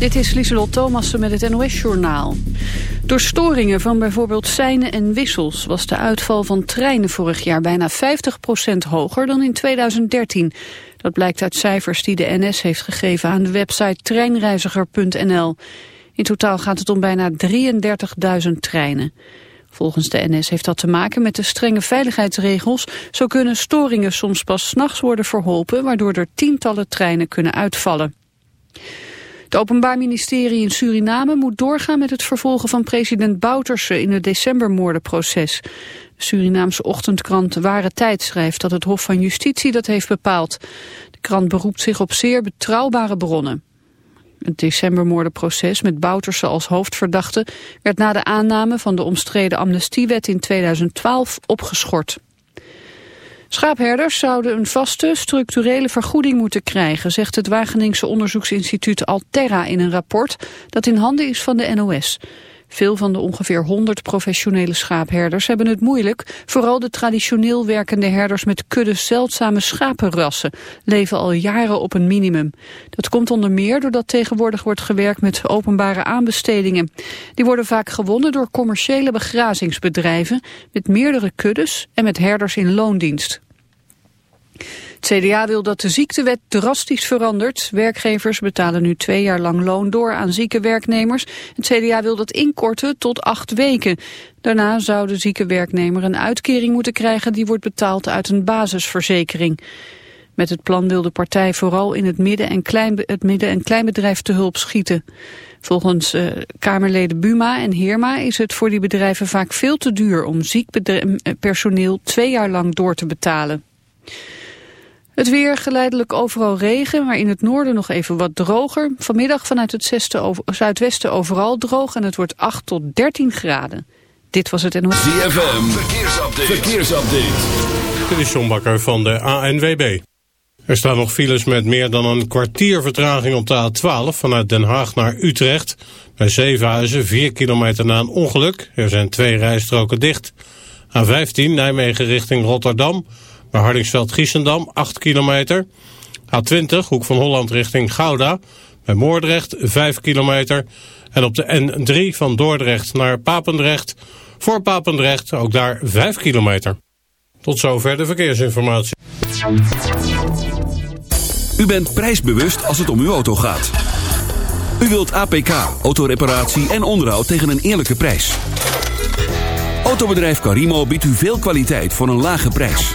Dit is Lieselot Thomassen met het NOS-journaal. Door storingen van bijvoorbeeld seinen en wissels... was de uitval van treinen vorig jaar bijna 50% hoger dan in 2013. Dat blijkt uit cijfers die de NS heeft gegeven aan de website treinreiziger.nl. In totaal gaat het om bijna 33.000 treinen. Volgens de NS heeft dat te maken met de strenge veiligheidsregels. Zo kunnen storingen soms pas s'nachts worden verholpen... waardoor er tientallen treinen kunnen uitvallen. Het Openbaar Ministerie in Suriname moet doorgaan met het vervolgen van president Bouterse in het decembermoordenproces. De Surinaamse ochtendkrant Ware Tijd schrijft dat het Hof van Justitie dat heeft bepaald. De krant beroept zich op zeer betrouwbare bronnen. Het decembermoordenproces met Bouterse als hoofdverdachte werd na de aanname van de omstreden amnestiewet in 2012 opgeschort. Schaapherders zouden een vaste, structurele vergoeding moeten krijgen, zegt het Wageningse onderzoeksinstituut Alterra in een rapport dat in handen is van de NOS. Veel van de ongeveer 100 professionele schaapherders hebben het moeilijk. Vooral de traditioneel werkende herders met kudde zeldzame schapenrassen leven al jaren op een minimum. Dat komt onder meer doordat tegenwoordig wordt gewerkt met openbare aanbestedingen. Die worden vaak gewonnen door commerciële begrazingsbedrijven met meerdere kuddes en met herders in loondienst. Het CDA wil dat de ziektewet drastisch verandert. Werkgevers betalen nu twee jaar lang loon door aan zieke werknemers. Het CDA wil dat inkorten tot acht weken. Daarna zou de zieke werknemer een uitkering moeten krijgen... die wordt betaald uit een basisverzekering. Met het plan wil de partij vooral in het midden- en, klein, het midden en kleinbedrijf te hulp schieten. Volgens uh, Kamerleden Buma en Heerma is het voor die bedrijven vaak veel te duur... om ziek personeel twee jaar lang door te betalen. Het weer geleidelijk overal regen, maar in het noorden nog even wat droger. Vanmiddag vanuit het over, zuidwesten overal droog en het wordt 8 tot 13 graden. Dit was het NOS. ZFM, verkeersupdate. verkeersupdate. Dit is John Bakker van de ANWB. Er staan nog files met meer dan een kwartier vertraging op de A12 vanuit Den Haag naar Utrecht. Bij Zevenhuizen, 4 kilometer na een ongeluk. Er zijn twee rijstroken dicht. A15 Nijmegen richting Rotterdam. Bij Hardingsveld-Giessendam 8 kilometer. A20, hoek van Holland richting Gouda. Bij Moordrecht 5 kilometer. En op de N3 van Dordrecht naar Papendrecht. Voor Papendrecht ook daar 5 kilometer. Tot zover de verkeersinformatie. U bent prijsbewust als het om uw auto gaat. U wilt APK, autoreparatie en onderhoud tegen een eerlijke prijs. Autobedrijf Carimo biedt u veel kwaliteit voor een lage prijs.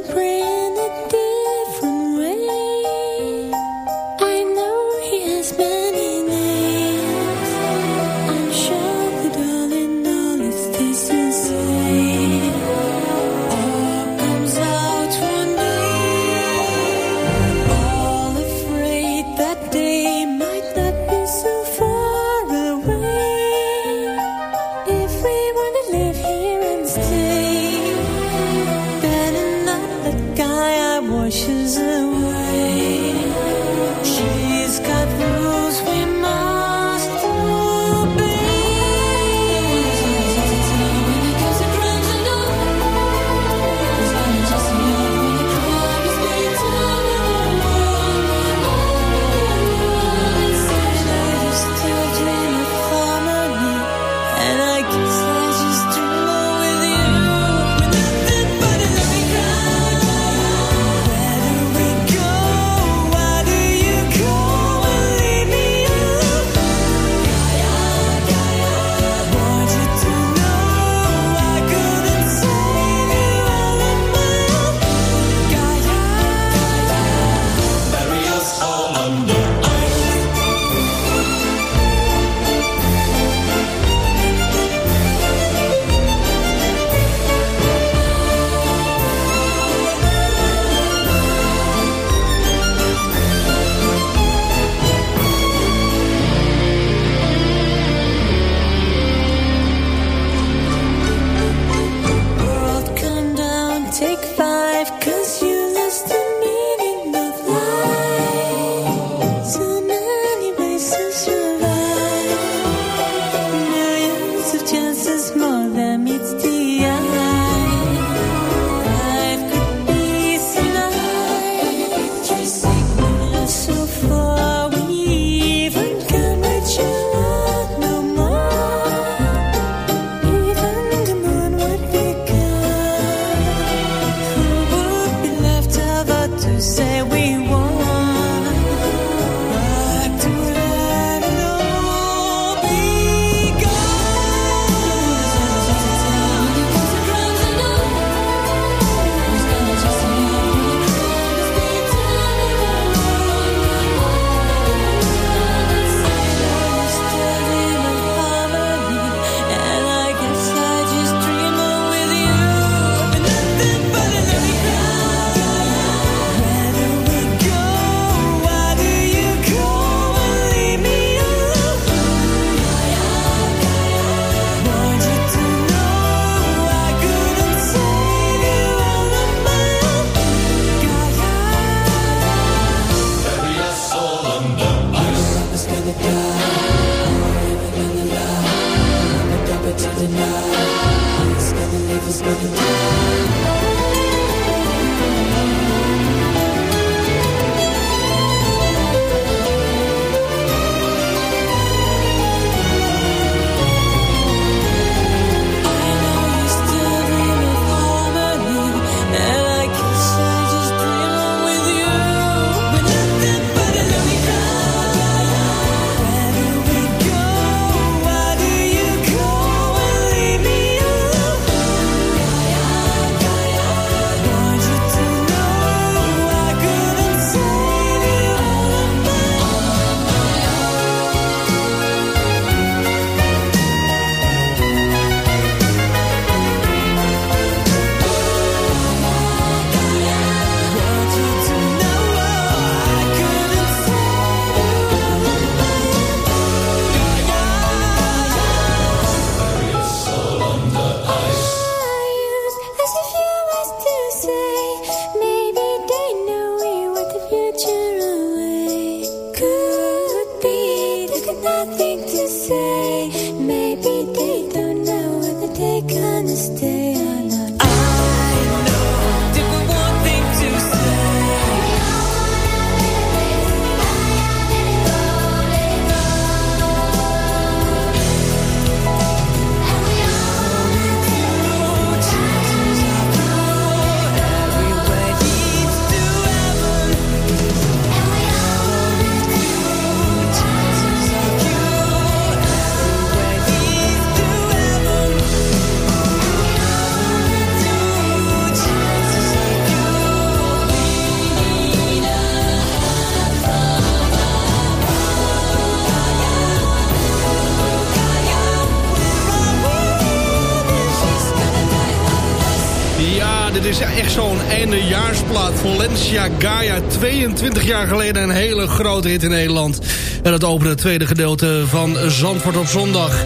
Valencia Gaia. 22 jaar geleden een hele grote hit in Nederland. En dat opende het tweede gedeelte van Zandvoort op zondag.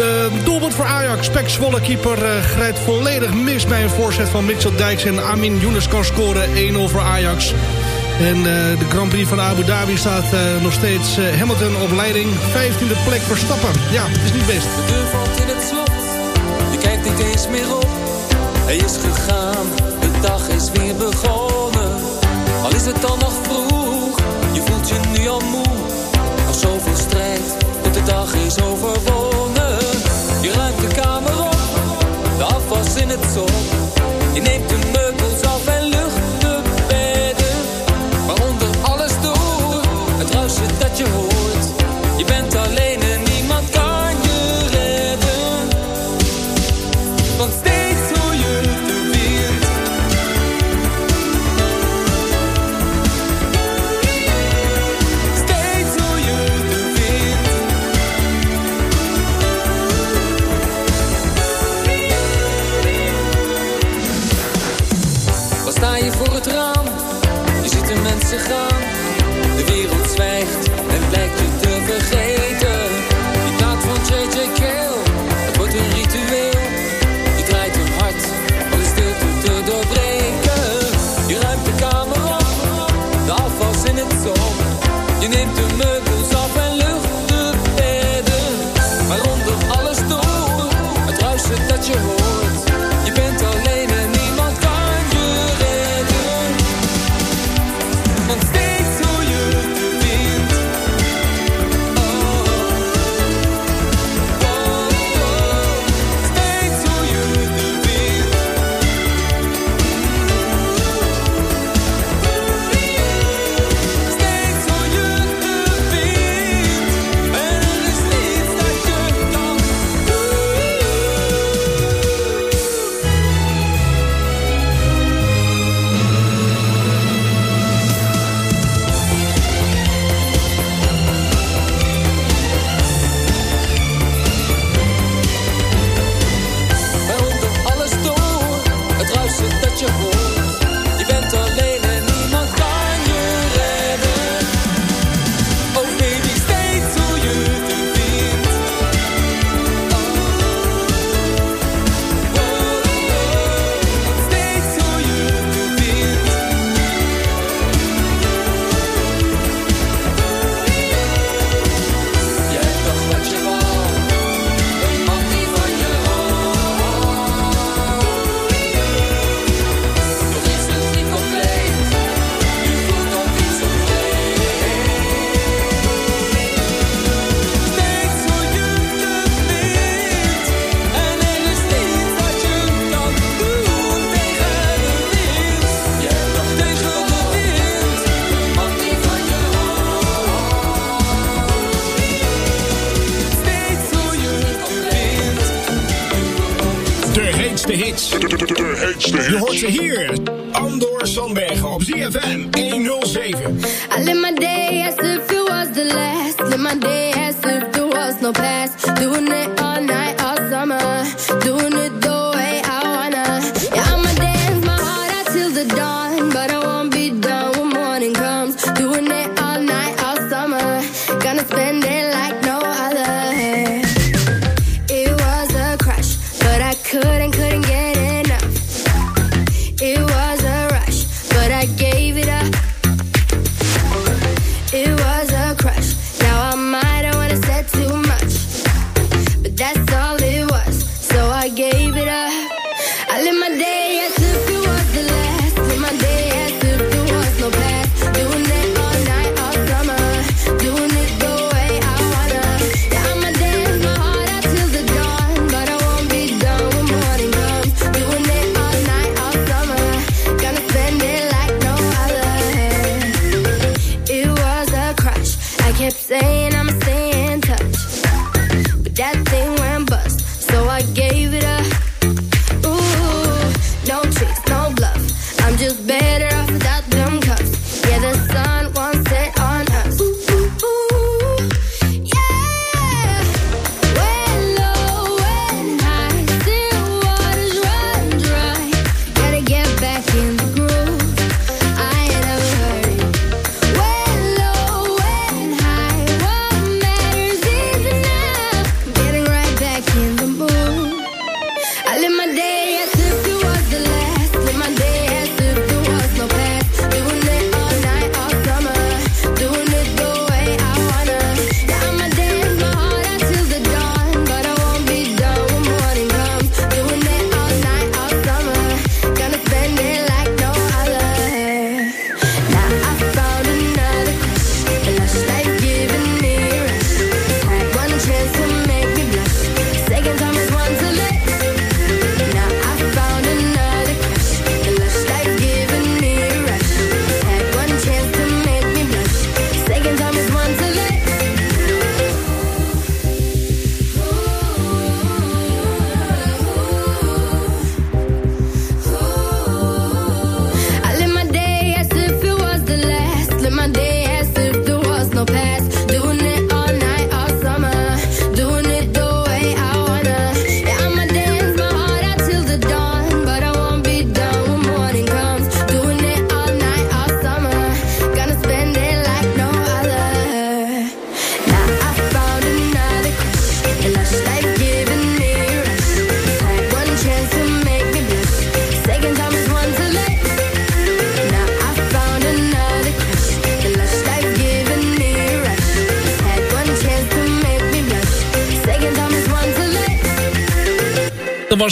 Uh, doelpunt voor Ajax. Pek Zwolle keeper uh, grijpt volledig mis bij een voorzet van Mitchell Dijks. En Amin Younes kan scoren 1-0 voor Ajax. En uh, de Grand Prix van Abu Dhabi staat nog steeds Hamilton op leiding. 15e plek voor Stappen. Ja, het is niet best. De deur valt in het slot. Je kijkt niet eens meer op. Hij is gegaan. De dag is weer begonnen. Al is het dan nog vroeg. Je voelt je nu al moe. Nog zoveel strijd. Tot de dag is overwonnen. Je ruimt de kamer op. De afwas in het zon. Je neemt de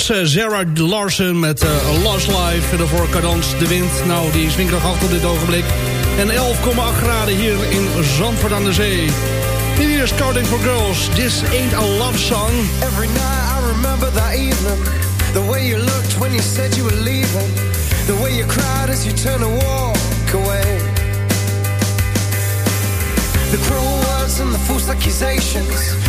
was eh, Larsen met eh, Lost Life. En daarvoor Cadans de Wind. Nou, die is winkerig op dit ogenblik. En 11,8 graden hier in Zandvoort aan de Zee. Dit hier is Scouting for Girls. This ain't a love song. Every night I remember that evening. The way you looked when you said you were leaving. The way you cried as you turned to walk away. The cruel words and the false accusations.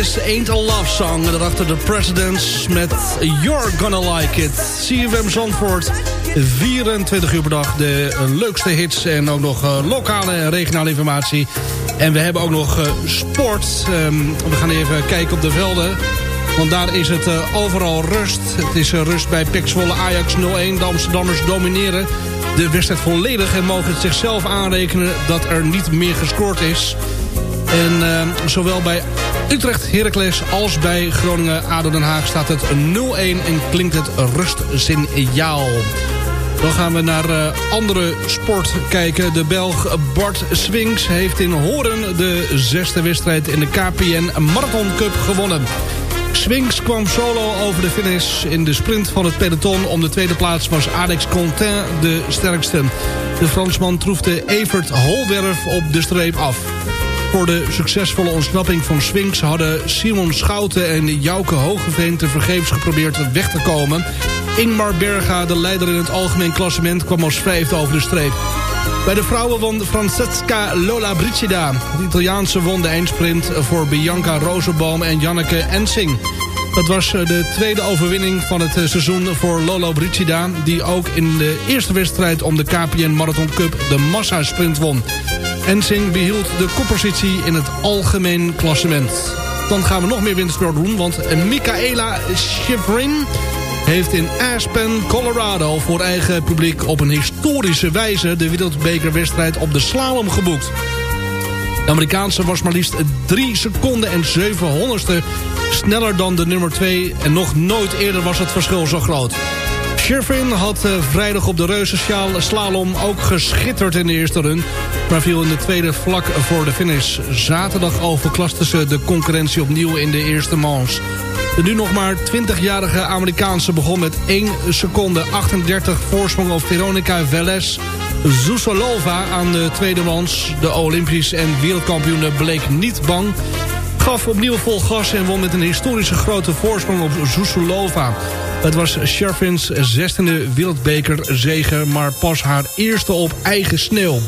This Ain't a Love Song. En daarachter de Presidents met You're Gonna Like It. CFM Zandvoort, 24 uur per dag. De leukste hits en ook nog uh, lokale en regionale informatie. En we hebben ook nog uh, sport. Um, we gaan even kijken op de velden. Want daar is het uh, overal rust. Het is rust bij Pek Zwolle Ajax 0-1. De Amsterdammers domineren de wedstrijd volledig... en mogen het zichzelf aanrekenen dat er niet meer gescoord is... En uh, zowel bij Utrecht Heracles als bij Groningen ADO Den Haag staat het 0-1 en klinkt het rustsignaal. Dan gaan we naar uh, andere sport kijken. De Belg Bart Swings heeft in Horen de zesde wedstrijd in de KPN Marathon Cup gewonnen. Swings kwam solo over de finish in de sprint van het peloton. Om de tweede plaats was Alex Contin de sterkste. De Fransman troefde Evert Holwerf op de streep af. Voor de succesvolle ontsnapping van Swings hadden Simon Schouten en Jouke Hogeveen te vergeefs geprobeerd weg te komen. Ingmar Berga, de leider in het algemeen klassement, kwam als vijfde over de streep. Bij de vrouwen won Francesca Lola Bricida. De Italiaanse won de eindsprint voor Bianca Rosenbaum en Janneke Ensing. Dat was eh, de tweede overwinning van het eh, seizoen voor Lolo Bricida... die ook in de eerste wedstrijd om de KPN Marathon Cup de massa-sprint won. Ensing behield de koppositie in het algemeen klassement. Dan gaan we nog meer wintersport doen, want Michaela Schifrin heeft in Aspen, Colorado... voor eigen publiek op een historische wijze... de wereldbekerwedstrijd op de slalom geboekt. De Amerikaanse was maar liefst 3 seconden en 7 honderdste sneller dan de nummer 2... en nog nooit eerder was het verschil zo groot. Sherfin had uh, vrijdag op de reuzenschaal slalom ook geschitterd in de eerste run... maar viel in de tweede vlak voor de finish. Zaterdag overklaste ze de concurrentie opnieuw in de eerste manche. De nu nog maar 20-jarige Amerikaanse begon met 1 seconde 38 voorsprong op Veronica Velez Zusolova aan de tweede mans. De Olympisch en wereldkampioen bleek niet bang. Gaf opnieuw vol gas en won met een historische grote voorsprong op Zusolova. Het was Sherfins zestiende wereldbekerzege, maar pas haar eerste op eigen sneeuw.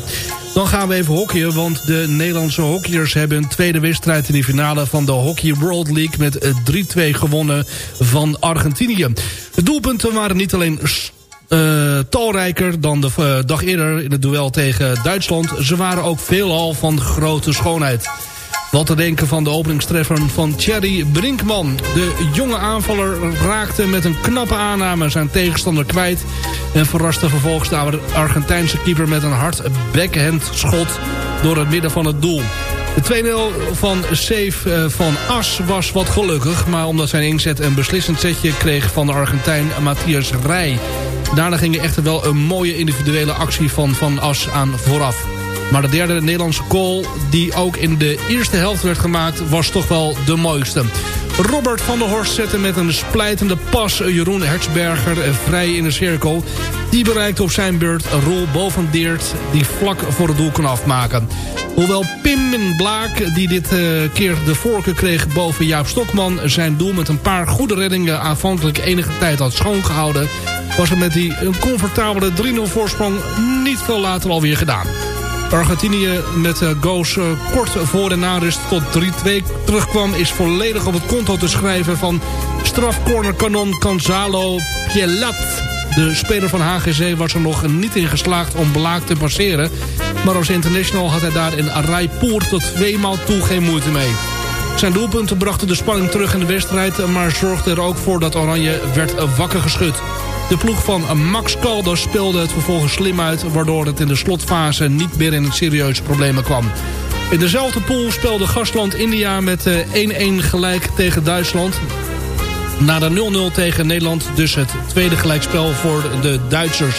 Dan gaan we even hockeyen, want de Nederlandse hockeyers hebben een tweede wedstrijd in de finale van de Hockey World League met 3-2 gewonnen van Argentinië. De doelpunten waren niet alleen uh, talrijker dan de uh, dag eerder in het duel tegen Duitsland. Ze waren ook veelal van grote schoonheid. Wat te denken van de openingstreffer van Thierry Brinkman. De jonge aanvaller raakte met een knappe aanname zijn tegenstander kwijt... en verraste vervolgens de Argentijnse keeper met een hard backhand schot door het midden van het doel. De 2-0 van Safe eh, van As was wat gelukkig... maar omdat zijn inzet een beslissend setje kreeg van de Argentijn Matthias Rij. Daarna ging er echter wel een mooie individuele actie van Van As aan vooraf. Maar de derde Nederlandse goal die ook in de eerste helft werd gemaakt... was toch wel de mooiste. Robert van der Horst zette met een splijtende pas Jeroen Hertzberger vrij in de cirkel. Die bereikte op zijn beurt Roel Bovendeert die vlak voor het doel kon afmaken. Hoewel Pim Blaak, die dit uh, keer de voorkeur kreeg boven Jaap Stokman... zijn doel met een paar goede reddingen aanvankelijk enige tijd had schoongehouden... was het met die een comfortabele 3-0 voorsprong niet veel later alweer gedaan. Argentinië met uh, goals uh, kort voor de narust tot 3-2 terugkwam... is volledig op het konto te schrijven van strafcornerkanon Gonzalo Pielat. De speler van HGC was er nog niet in geslaagd om Blaak te passeren... maar als international had hij daar in Raipur tot tweemaal toe geen moeite mee. Zijn doelpunten brachten de spanning terug in de wedstrijd... maar zorgde er ook voor dat Oranje werd wakker geschud. De ploeg van Max Calder speelde het vervolgens slim uit... waardoor het in de slotfase niet meer in serieuze problemen kwam. In dezelfde pool speelde gastland India met 1-1 eh, gelijk tegen Duitsland. Na de 0-0 tegen Nederland dus het tweede gelijkspel voor de Duitsers.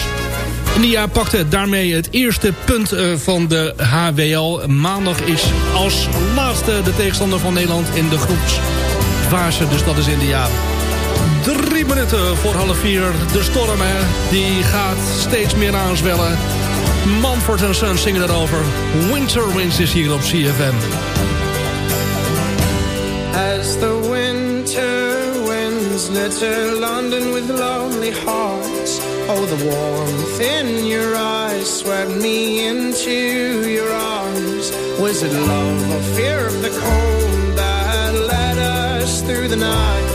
India pakte daarmee het eerste punt eh, van de HWL. Maandag is als laatste de tegenstander van Nederland in de groepsfase. Dus dat is India drie minuten voor half vier. De storm, hè, die gaat steeds meer aanzwellen. Manford Sun zingen erover. Winter Winds is hier op CFM. As the winter winds litter London with lonely hearts Oh, the warmth in your eyes swept me into your arms Was it love or fear of the cold that led us through the night?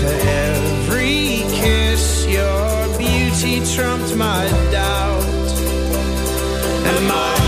For every kiss Your beauty trumped my doubt. And my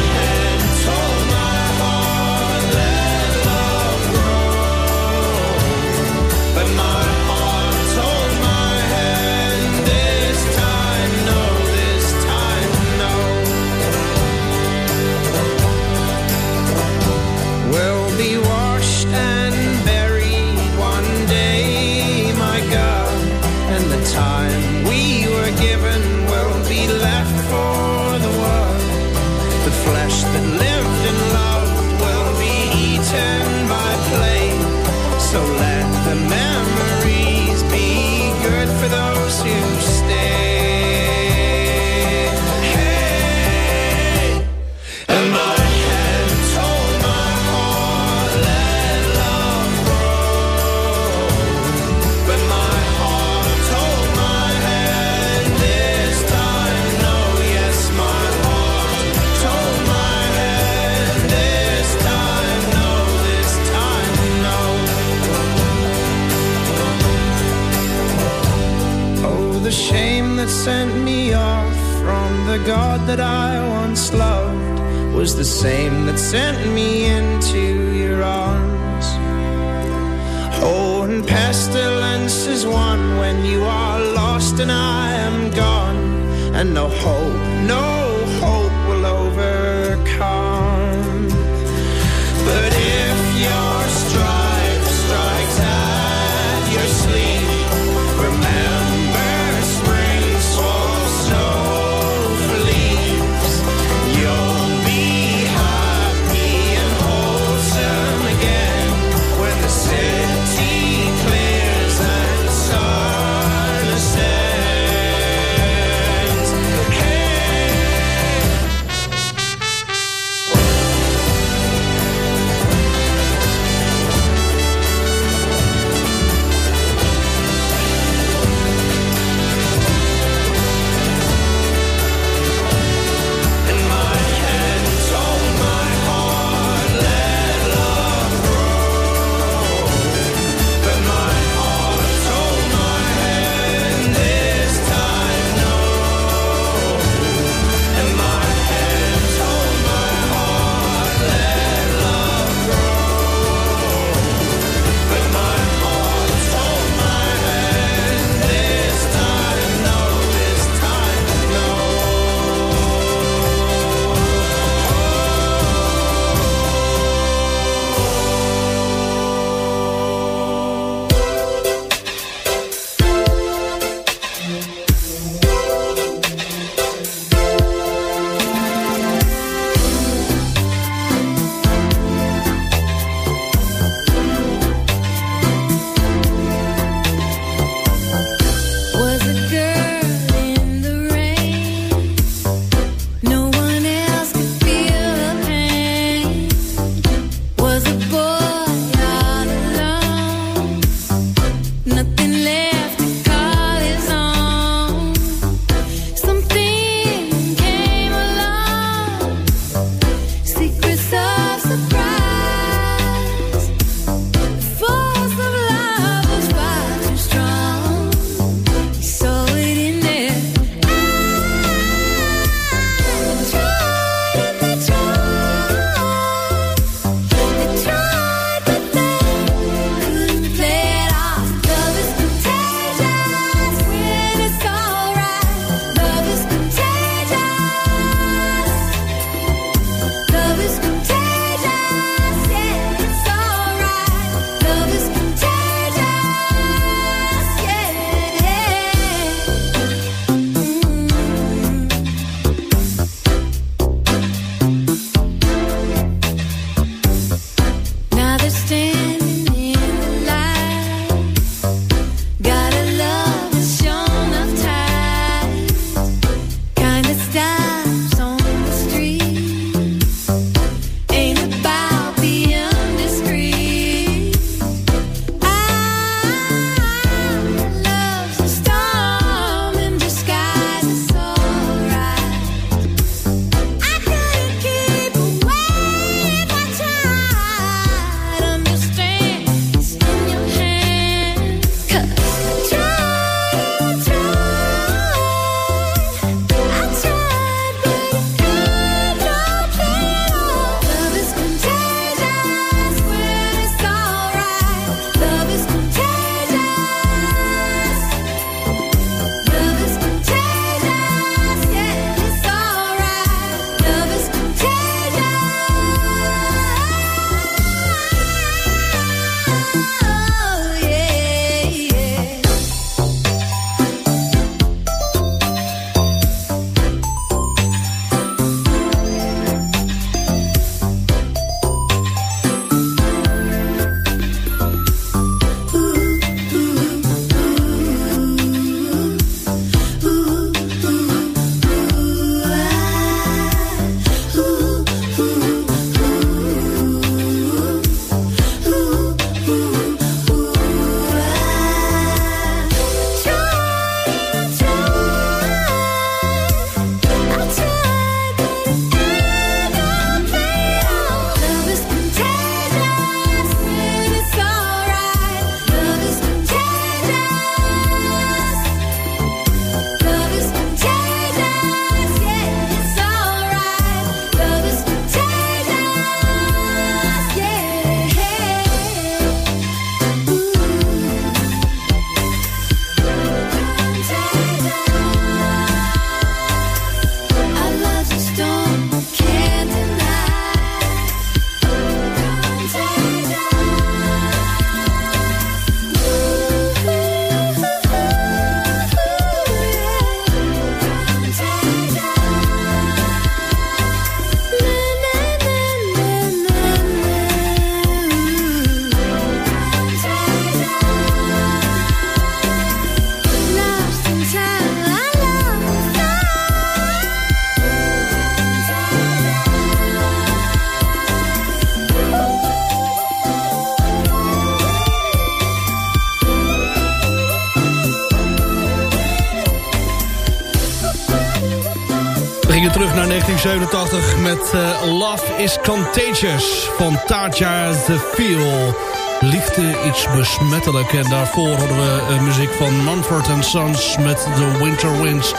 Eh, Love is Contagious van Tatja The Feel. Liefde is besmettelijk. En daarvoor hadden we eh, muziek van Manfred Sons met The Winter Winds.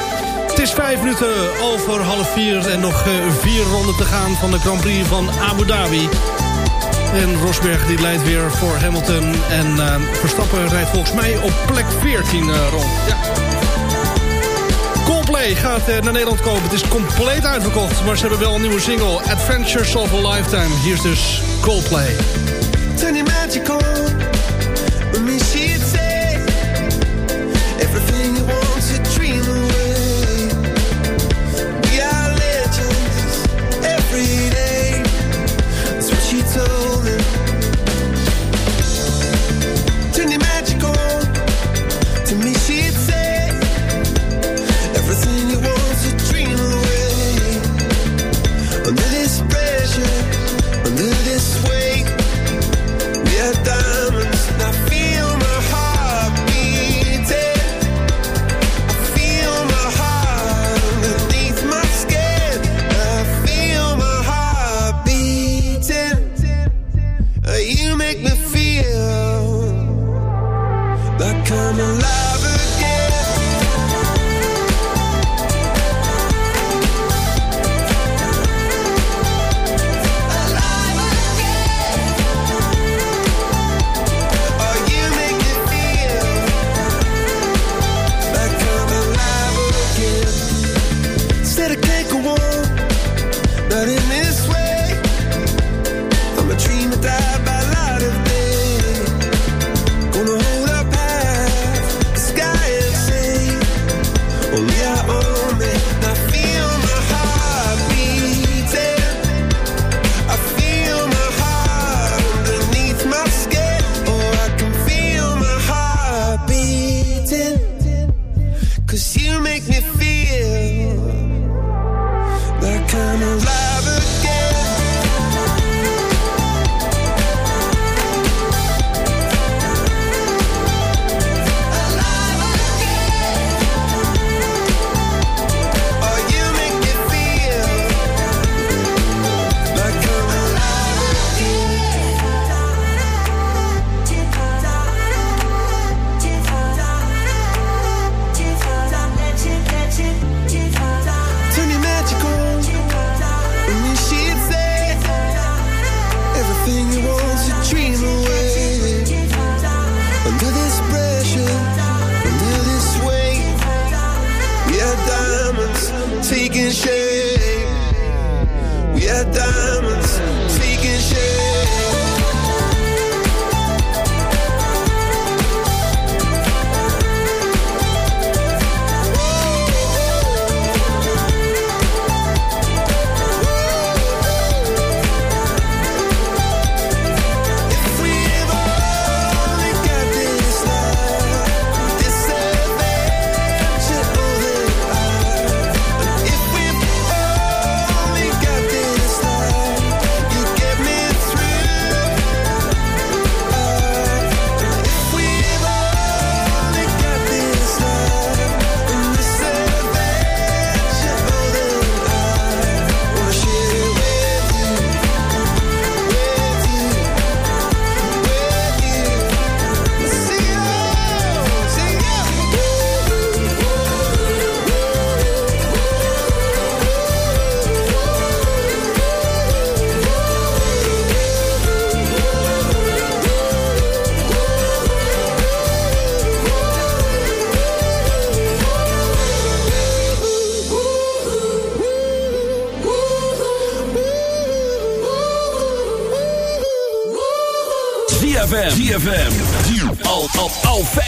Het is vijf minuten over half vier en nog eh, vier ronden te gaan van de Grand Prix van Abu Dhabi. En Rosberg die leidt weer voor Hamilton. En Verstappen rijdt volgens mij op plek 14 rond. Ja. Coldplay gaat eh, naar Nederland komen. Het is compleet uitverkocht, maar ze hebben wel een nieuwe single. Adventures of a Lifetime. Hier is dus Coldplay. taking shape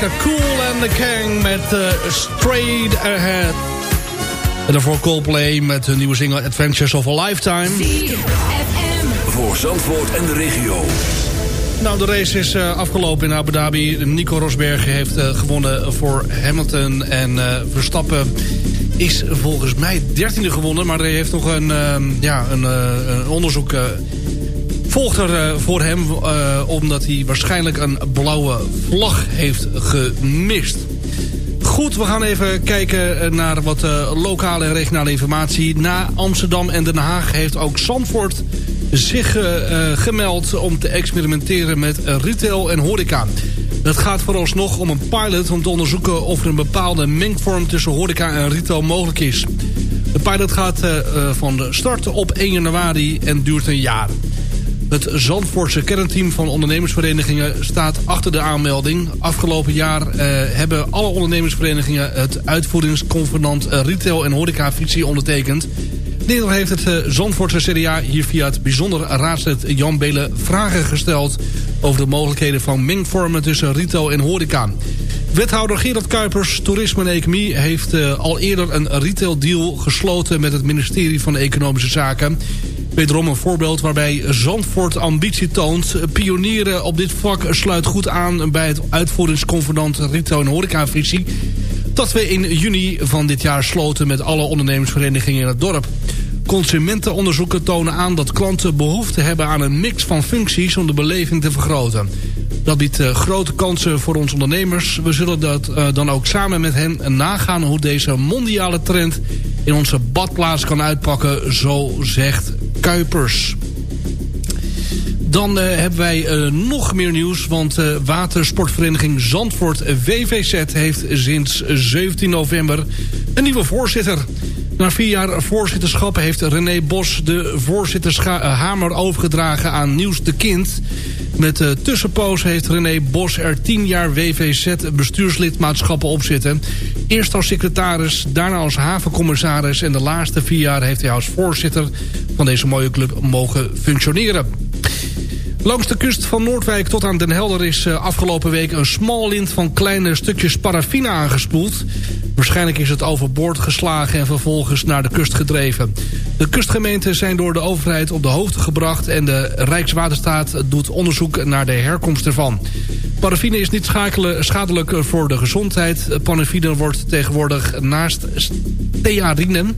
Lekker cool en de Kang met eh, Straight Ahead. En daarvoor Coldplay met hun nieuwe single Adventures of a Lifetime. Voor Zandvoort en de regio. Nou, de race is eh, afgelopen in Abu Dhabi. Nico Rosberg heeft eh, gewonnen voor Hamilton. En Verstappen is volgens mij dertiende gewonnen. Maar hij heeft nog een, ja, een, een onderzoek... volgt er eh, voor hem... eh, omdat hij waarschijnlijk een blauwe vlag heeft gemist. Goed, we gaan even kijken eh, naar wat lokale en regionale informatie. Na Amsterdam en Den Haag heeft ook Zandvoort zich gemeld... om te experimenteren met retail en horeca. Het gaat vooralsnog om een pilot om te onderzoeken... of er een bepaalde mengvorm tussen horeca en retail mogelijk is. De pilot gaat van de start op 1 januari en duurt een jaar. Het Zandvoortse kernteam van ondernemersverenigingen staat achter de aanmelding. Afgelopen jaar eh, hebben alle ondernemersverenigingen het uitvoeringsconvenant eh, retail en horecavisie ondertekend. Nederland heeft het eh, Zandvoortse CDA hier via het bijzonder raadslid Jan Belen vragen gesteld over de mogelijkheden van mengvormen tussen retail en horeca. Wethouder Gerard Kuipers, Toerisme en Economie... heeft eh, al eerder een retail deal gesloten met het ministerie van Economische Zaken. Wederom een voorbeeld waarbij Zandvoort ambitie toont. Pionieren op dit vlak sluit goed aan bij het uitvoeringsconvenant Retail en Horecavisie... dat we in juni van dit jaar sloten met alle ondernemersverenigingen in het dorp. Consumentenonderzoeken tonen aan dat klanten behoefte hebben aan een mix van functies om de beleving te vergroten. Dat biedt eh, grote kansen voor onze ondernemers. We zullen dat eh, dan ook samen met hen nagaan hoe deze mondiale trend in onze badplaats kan uitpakken, zo zegt Kuipers. Dan eh, hebben wij eh, nog meer nieuws, want eh, watersportvereniging Zandvoort WVZ heeft sinds 17 november een nieuwe voorzitter. Na vier jaar voorzitterschap heeft René Bos de voorzittershamer overgedragen aan Nieuws de Kind. Met de tussenpoos heeft René Bos er tien jaar WVZ bestuurslidmaatschappen op zitten. Eerst als secretaris, daarna als havencommissaris... en de laatste vier jaar heeft hij als voorzitter van deze mooie club mogen functioneren. Langs de kust van Noordwijk tot aan Den Helder is eh, afgelopen week een smal lint van kleine stukjes paraffine aangespoeld. Waarschijnlijk is het overboord geslagen en vervolgens naar de kust gedreven. De kustgemeenten zijn door de overheid op de hoogte gebracht... en de Rijkswaterstaat doet onderzoek naar de herkomst ervan. Paraffine is niet schadelijk voor de gezondheid. Paraffine wordt tegenwoordig naast stearine uh,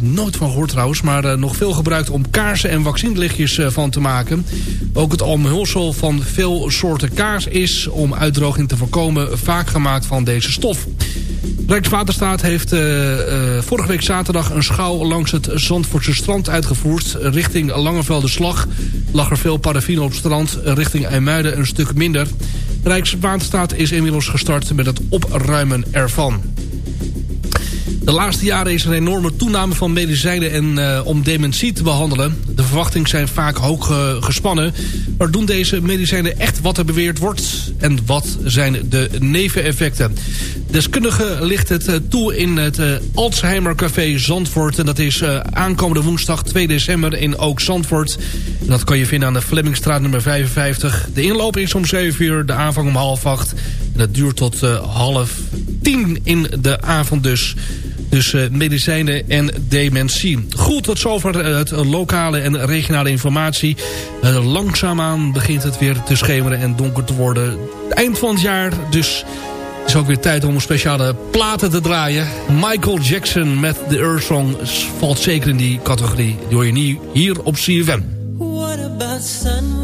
nooit van gehoord trouwens, maar uh, nog veel gebruikt om kaarsen en vaccinelichtjes uh, van te maken. Ook het omhulsel van veel soorten kaars is, om uitdroging te voorkomen, vaak gemaakt van deze stof. Rijkswaterstaat heeft vorige week zaterdag een schouw langs het Zandvoortse strand uitgevoerd. Richting Langevelde Slag lag er veel paraffine op het strand, richting IJmuiden een stuk minder. Rijkswaterstaat is inmiddels gestart met het opruimen ervan. De laatste jaren is er een enorme toename van medicijnen en, uh, om dementie te behandelen. De verwachtingen zijn vaak hoog uh, gespannen. Maar doen deze medicijnen echt wat er beweerd wordt? En wat zijn de neveneffecten? Deskundigen ligt het uh, toe in het Alzheimer Café Zandvoort. En dat is aankomende woensdag 2 december in Ook Zandvoort. En dat kan je vinden aan de Flemmingstraat nummer 55. De inloop is om 7 uur, de aanvang om half 8. En dat duurt tot half 10 in de avond dus. Dus uh, medicijnen en dementie. Goed, tot zover uh, het lokale en regionale informatie. Uh, langzaamaan begint het weer te schemeren en donker te worden. Eind van het jaar, dus het is ook weer tijd om speciale platen te draaien. Michael Jackson met de Earth Song valt zeker in die categorie. Die hoor je niet hier op CFM. What about?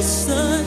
Your only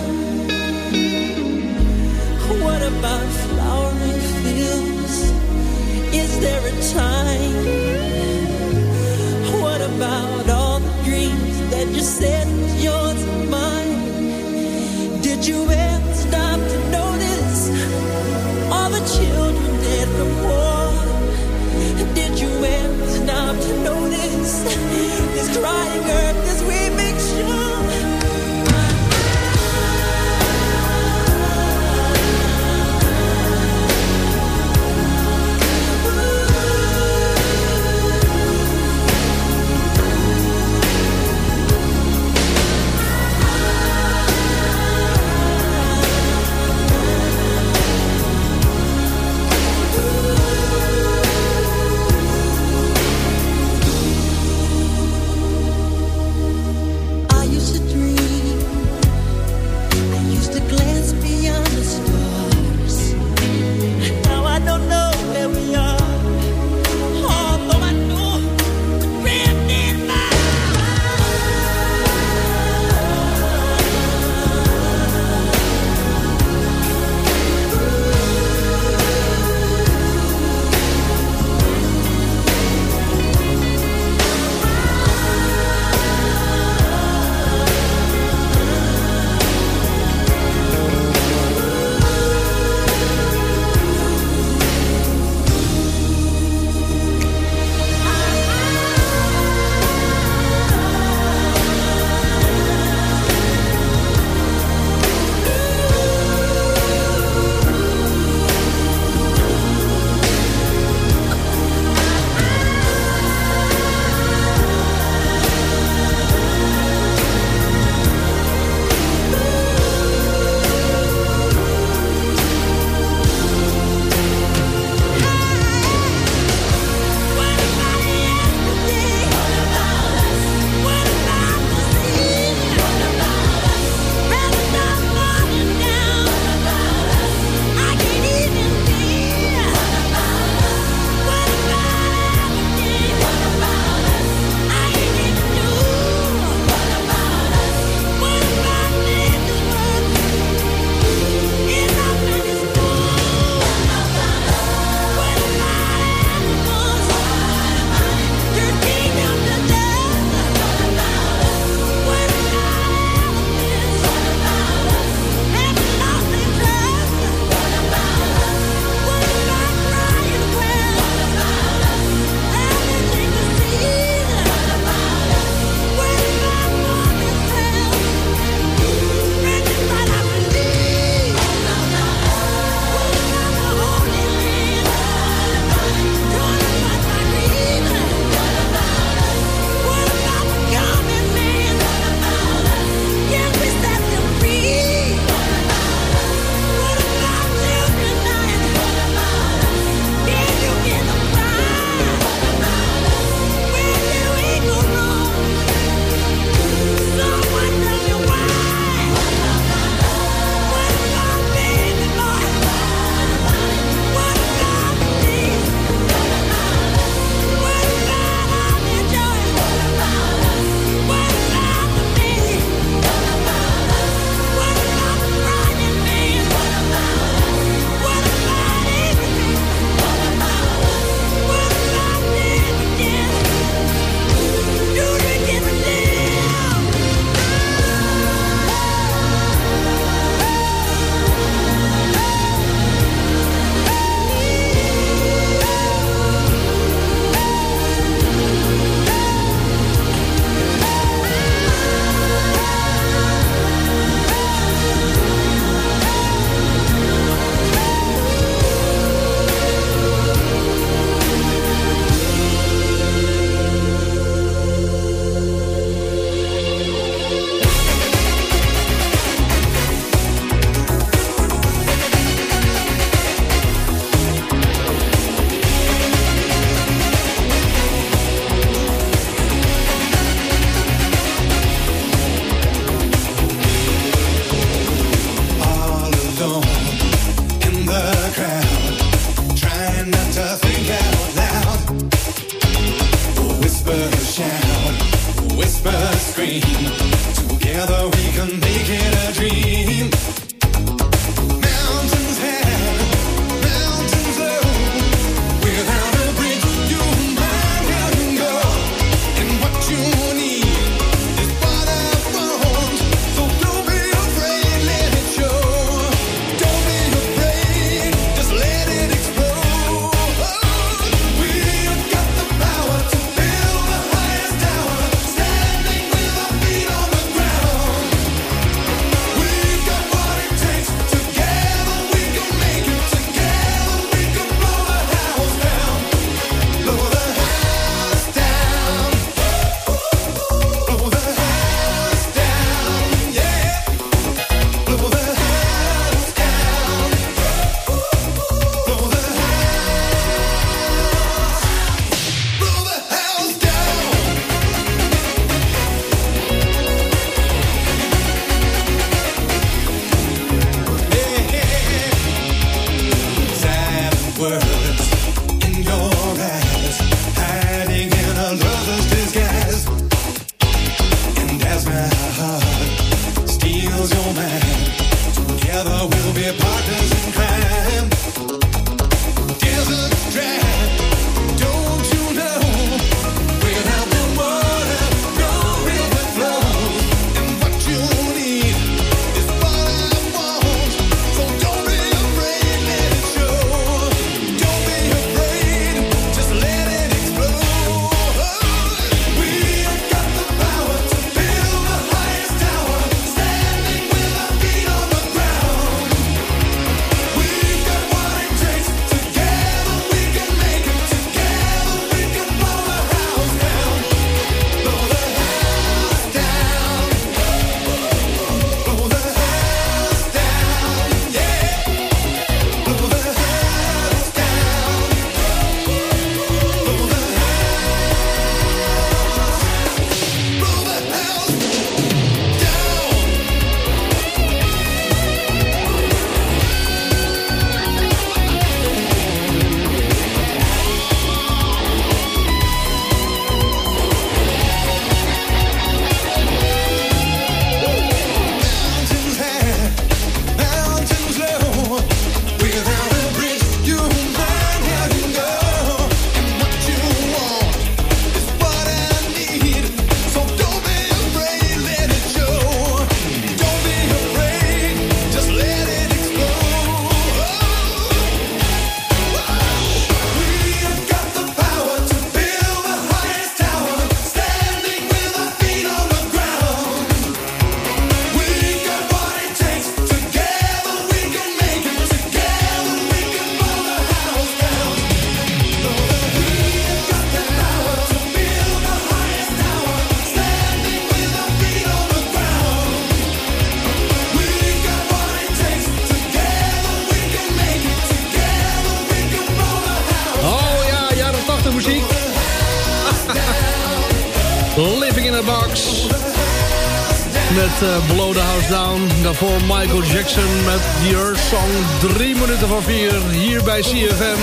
uh, Below the House Down. Daarvoor Michael Jackson met The Song. Drie minuten voor vier hier bij CFM.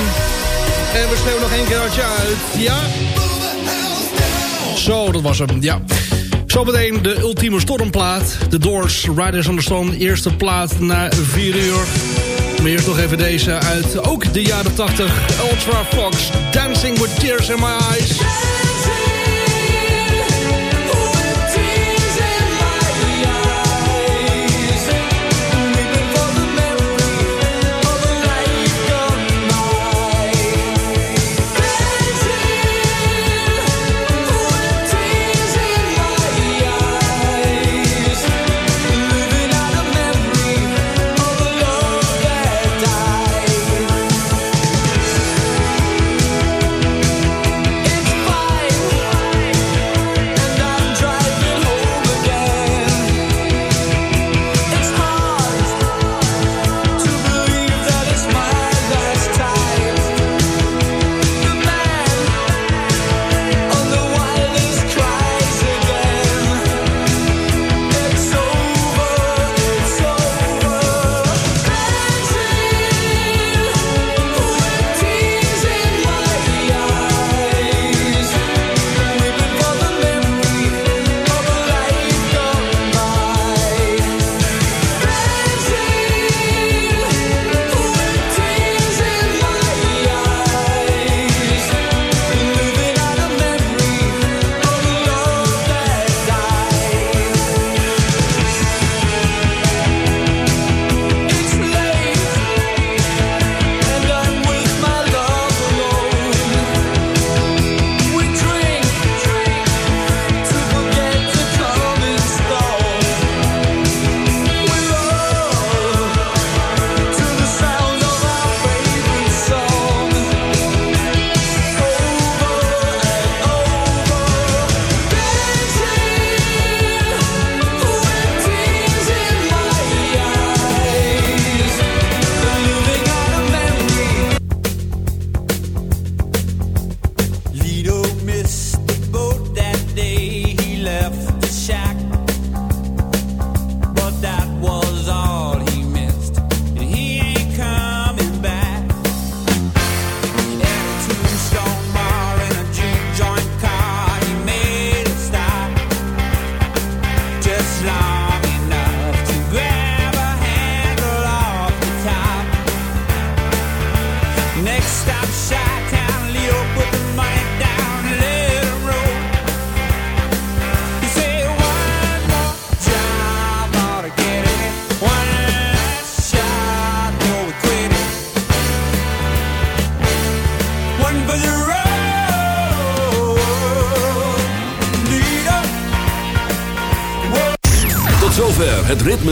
En we schreeuwen nog één keer je uit. Ja? Zo, dat was hem. Ja. Zometeen de ultieme stormplaat. The Doors, Riders on the Storm. Eerste plaat na vier uur. Maar eerst nog even deze uit ook de jaren 80. Ultra Fox, Dancing with Tears in My Eyes.